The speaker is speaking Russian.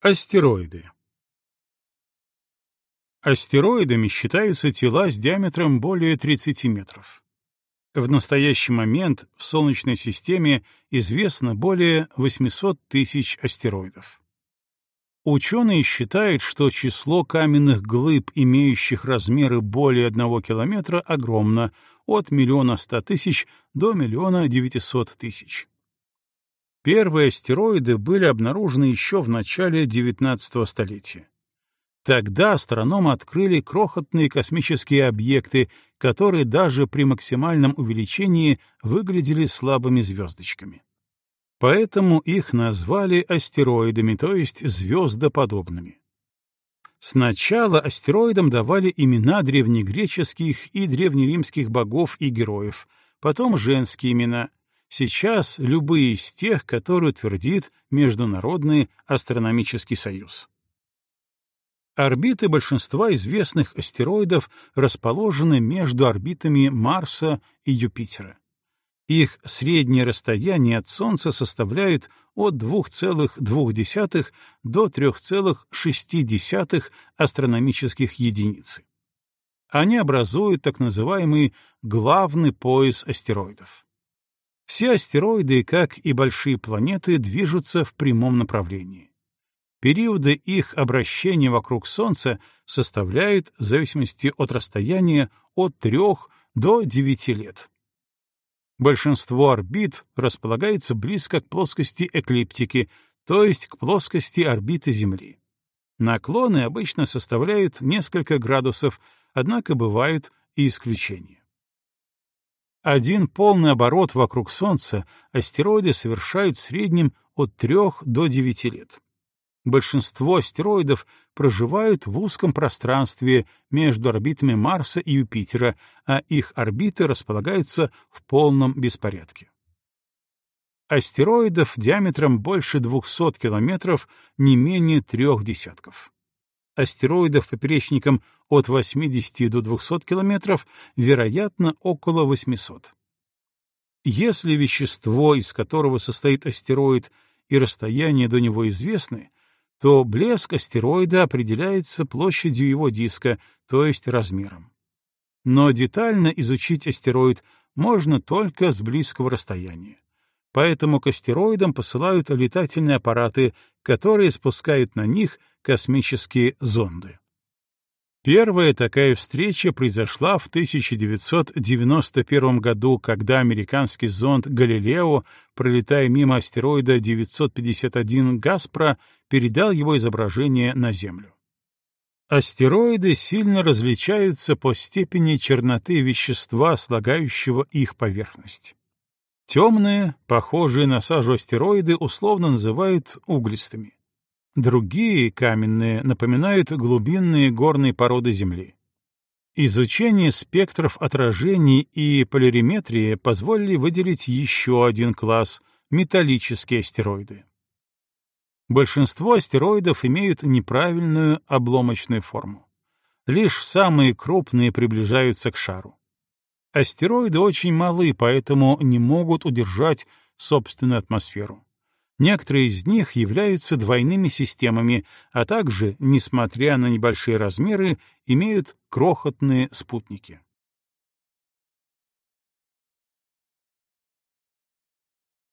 Астероиды. Астероидами считаются тела с диаметром более 30 метров. В настоящий момент в Солнечной системе известно более 800 тысяч астероидов. Ученые считают, что число каменных глыб, имеющих размеры более 1 километра, огромно, от миллиона ста тысяч до миллиона девятисот тысяч. Первые астероиды были обнаружены еще в начале XIX столетия. Тогда астрономы открыли крохотные космические объекты, которые даже при максимальном увеличении выглядели слабыми звездочками. Поэтому их назвали астероидами, то есть звездоподобными. Сначала астероидам давали имена древнегреческих и древнеримских богов и героев, потом женские имена, сейчас любые из тех, которые утвердит Международный астрономический союз. Орбиты большинства известных астероидов расположены между орбитами Марса и Юпитера. Их среднее расстояние от Солнца составляет от 2,2 до 3,6 астрономических единиц. Они образуют так называемый главный пояс астероидов. Все астероиды, как и большие планеты, движутся в прямом направлении. Периоды их обращения вокруг Солнца составляют, в зависимости от расстояния, от 3 до 9 лет. Большинство орбит располагается близко к плоскости эклиптики, то есть к плоскости орбиты Земли. Наклоны обычно составляют несколько градусов, однако бывают и исключения. Один полный оборот вокруг Солнца астероиды совершают в среднем от 3 до 9 лет. Большинство астероидов проживают в узком пространстве между орбитами Марса и Юпитера, а их орбиты располагаются в полном беспорядке. Астероидов диаметром больше 200 километров не менее трех десятков астероидов поперечником от 80 до 200 километров, вероятно, около 800. Если вещество, из которого состоит астероид, и расстояние до него известны, то блеск астероида определяется площадью его диска, то есть размером. Но детально изучить астероид можно только с близкого расстояния. Поэтому к астероидам посылают летательные аппараты, которые спускают на них космические зонды. Первая такая встреча произошла в 1991 году, когда американский зонд «Галилео», пролетая мимо астероида 951 Гаспро, передал его изображение на Землю. Астероиды сильно различаются по степени черноты вещества, слагающего их поверхность. Темные, похожие на сажу астероиды, условно называют углистыми. Другие, каменные, напоминают глубинные горные породы Земли. Изучение спектров отражений и полириметрии позволили выделить еще один класс — металлические астероиды. Большинство астероидов имеют неправильную обломочную форму. Лишь самые крупные приближаются к шару. Астероиды очень малы, поэтому не могут удержать собственную атмосферу. Некоторые из них являются двойными системами, а также, несмотря на небольшие размеры, имеют крохотные спутники.